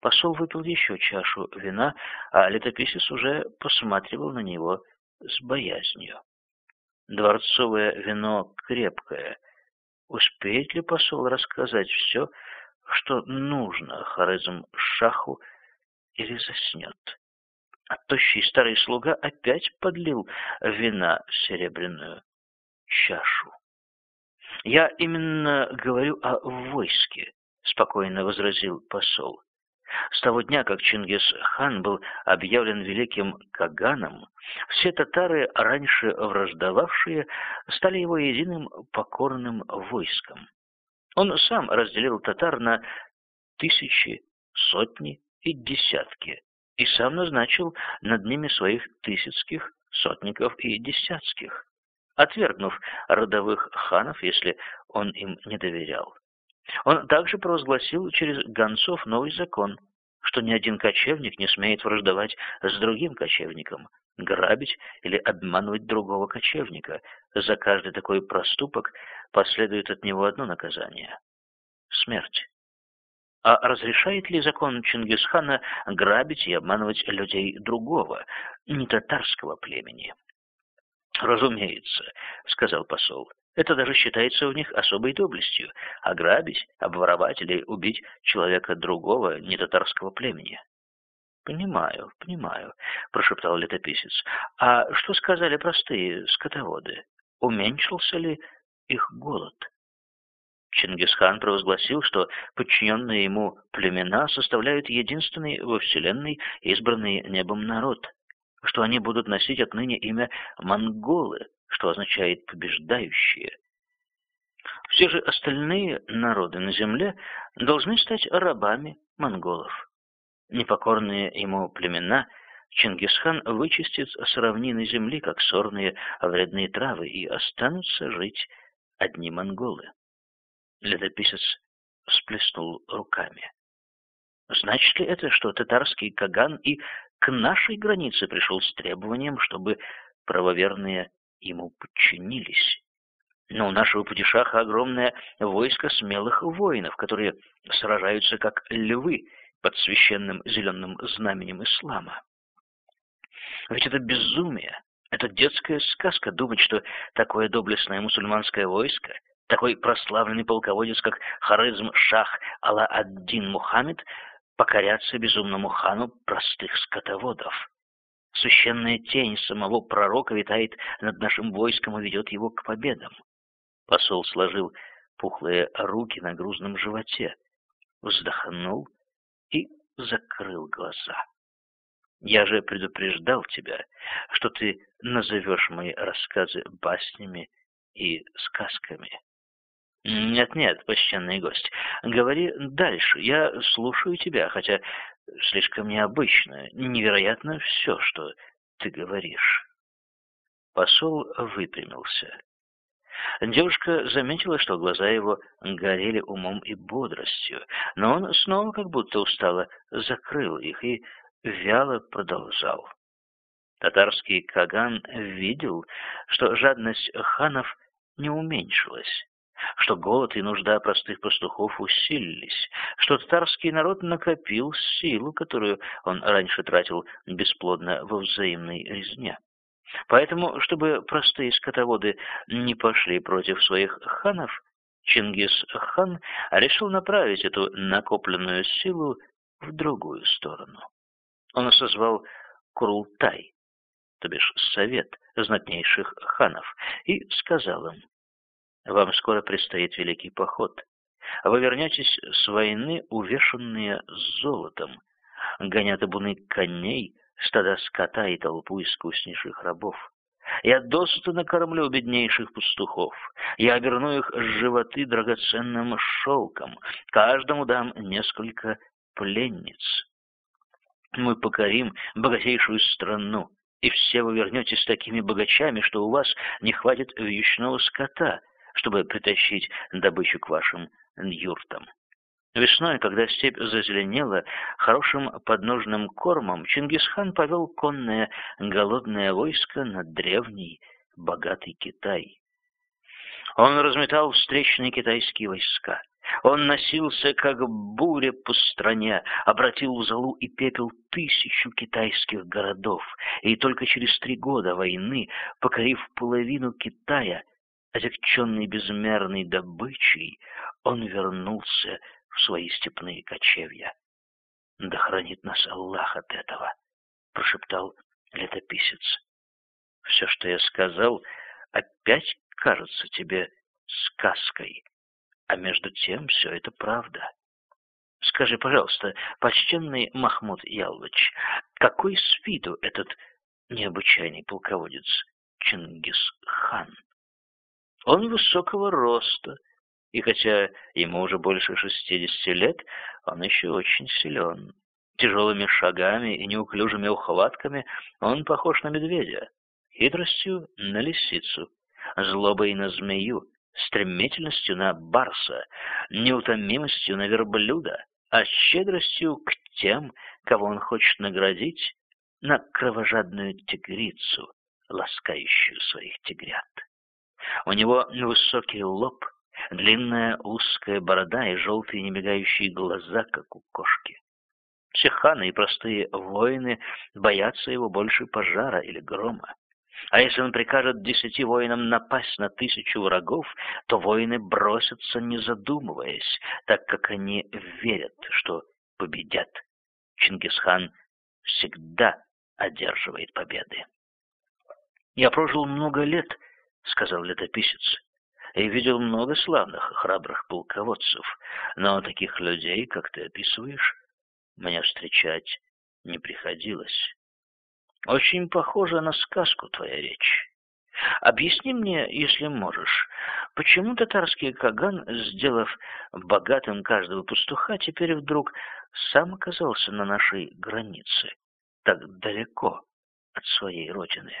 Посол выпил еще чашу вина, а летописец уже посматривал на него с боязнью. Дворцовое вино крепкое. Успеет ли посол рассказать все, что нужно Хорезм Шаху, или заснет? А тощий старый слуга опять подлил вина в серебряную чашу. «Я именно говорю о войске», — спокойно возразил посол. С того дня, как Чингис-хан был объявлен великим Каганом, все татары, раньше враждовавшие, стали его единым покорным войском. Он сам разделил татар на тысячи, сотни и десятки, и сам назначил над ними своих тысячских, сотников и десятских, отвергнув родовых ханов, если он им не доверял. Он также провозгласил через гонцов новый закон, что ни один кочевник не смеет враждовать с другим кочевником, грабить или обманывать другого кочевника. За каждый такой проступок последует от него одно наказание — смерть. А разрешает ли закон Чингисхана грабить и обманывать людей другого, не татарского племени? «Разумеется», — сказал посол. Это даже считается у них особой доблестью — ограбить, обворовать или убить человека другого, не татарского племени. «Понимаю, понимаю», — прошептал летописец. «А что сказали простые скотоводы? Уменьшился ли их голод?» Чингисхан провозгласил, что подчиненные ему племена составляют единственный во Вселенной избранный небом народ, что они будут носить отныне имя монголы, что означает «побеждающие». Все же остальные народы на земле должны стать рабами монголов. Непокорные ему племена Чингисхан вычистит с равнины земли, как сорные вредные травы, и останутся жить одни монголы. Летописец всплеснул руками. Значит ли это, что татарский Каган и к нашей границе пришел с требованием, чтобы правоверные ему подчинились. Но у нашего падишаха огромное войско смелых воинов, которые сражаются как львы под священным зеленым знаменем ислама. Ведь это безумие, это детская сказка думать, что такое доблестное мусульманское войско, такой прославленный полководец, как Харизм Шах Алла-ад-Дин Мухаммед, покорятся безумному хану простых скотоводов. Священная тень самого пророка витает над нашим войском и ведет его к победам. Посол сложил пухлые руки на грузном животе, вздохнул и закрыл глаза. Я же предупреждал тебя, что ты назовешь мои рассказы баснями и сказками. Нет-нет, почтенный гость, говори дальше, я слушаю тебя, хотя слишком необычно, невероятно все, что ты говоришь. Посол выпрямился. Девушка заметила, что глаза его горели умом и бодростью, но он снова как будто устало закрыл их и вяло продолжал. Татарский Каган видел, что жадность ханов не уменьшилась что голод и нужда простых пастухов усилились, что татарский народ накопил силу, которую он раньше тратил бесплодно во взаимной резне. Поэтому, чтобы простые скотоводы не пошли против своих ханов, Чингис-хан решил направить эту накопленную силу в другую сторону. Он созвал Курултай, то бишь совет знатнейших ханов, и сказал им, вам скоро предстоит великий поход. Вы вернетесь с войны, увешанные золотом, гоня табуны коней, стада скота и толпу искуснейших рабов. Я досыта накормлю беднейших пастухов. Я оберну их животы драгоценным шелком. Каждому дам несколько пленниц. Мы покорим богатейшую страну, и все вы вернетесь такими богачами, что у вас не хватит вьючного скота, чтобы притащить добычу к вашим юртам. Весной, когда степь зазеленела, хорошим подножным кормом Чингисхан повел конное голодное войско на древний богатый Китай. Он разметал встречные китайские войска, Он носился, как буря по стране, обратил в золу и пепел тысячу китайских городов, и только через три года войны, покорив половину Китая, отягченный безмерной добычей, он вернулся в свои степные кочевья. «Да хранит нас Аллах от этого!» — прошептал летописец. «Все, что я сказал, опять кажется тебе сказкой, а между тем все это правда. Скажи, пожалуйста, почтенный Махмуд Ялович, какой с виду этот необычайный полководец Чингис-хан?» Он высокого роста, и хотя ему уже больше шестидесяти лет, он еще очень силен. Тяжелыми шагами и неуклюжими ухватками он похож на медведя, хитростью на лисицу, злобой на змею, стремительностью на барса, неутомимостью на верблюда, а щедростью к тем, кого он хочет наградить, на кровожадную тигрицу, ласкающую своих тигрят. У него высокий лоб, длинная узкая борода и желтые немигающие глаза, как у кошки. Все ханы и простые воины боятся его больше пожара или грома. А если он прикажет десяти воинам напасть на тысячу врагов, то воины бросятся, не задумываясь, так как они верят, что победят. Чингисхан всегда одерживает победы. Я прожил много лет — сказал летописец, — и видел много славных храбрых полководцев, но таких людей, как ты описываешь, мне встречать не приходилось. Очень похожа на сказку твоя речь. Объясни мне, если можешь, почему татарский Каган, сделав богатым каждого пастуха, теперь вдруг сам оказался на нашей границе, так далеко от своей родины?